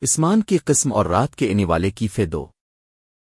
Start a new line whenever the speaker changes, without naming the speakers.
اسمان کی قسم اور رات کے انے والے کی فے دو۔